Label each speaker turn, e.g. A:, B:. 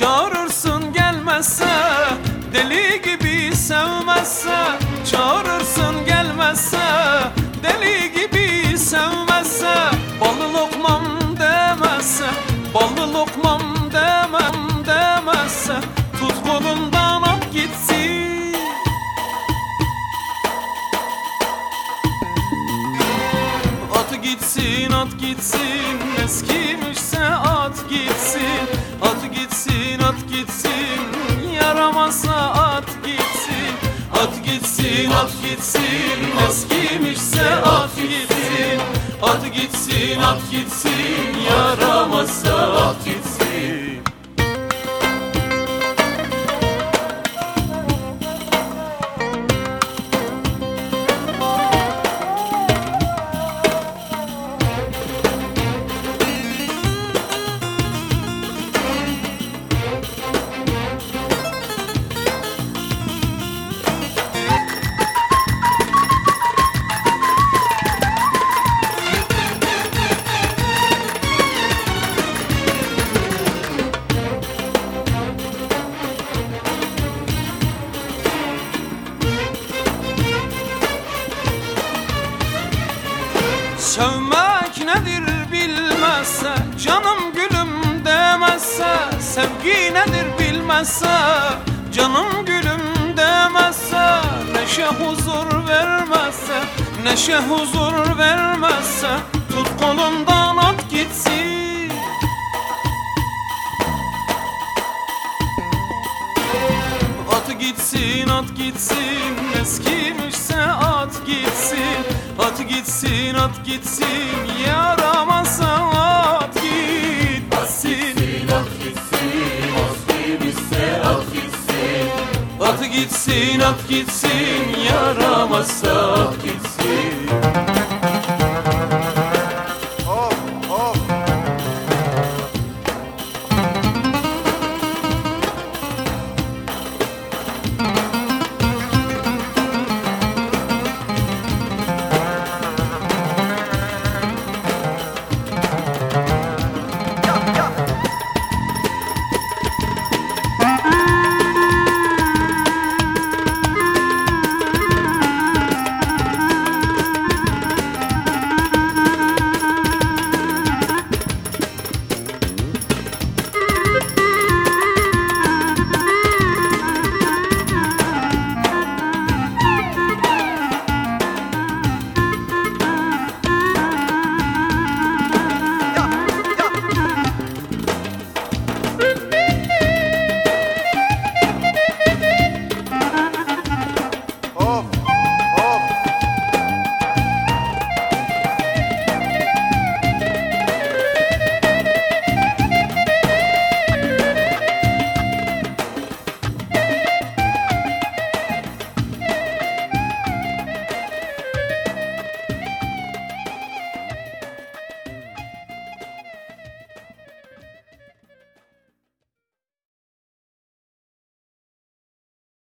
A: Çağırırsın gelmezse Deli gibi sevmezse. Çağırırsın gelmezse Deli gibi sevmezse. Ballı lokmam demezse Ballı lokmam demem demezse. Tut kolundan at gitsin. At gitsin at gitsin gitsin at gitsin. Eskimişse at gitsin At gitsin at gitsin. Yaramazsa Sevmek nedir bilmezse Canım gülüm demezse Sevgi nedir bilmezse Canım gülüm demezse Neşe huzur vermezse Neşe huzur vermezse Tut kolundan gitsin at gitsin. Eskimişse at gitsin. At gitsin at gitsin. Yaramazsa at gitsin.
B: At gitsin, eskimişse at gitsin
A: At gitsin at gitsin. Yaramazsa at gitsin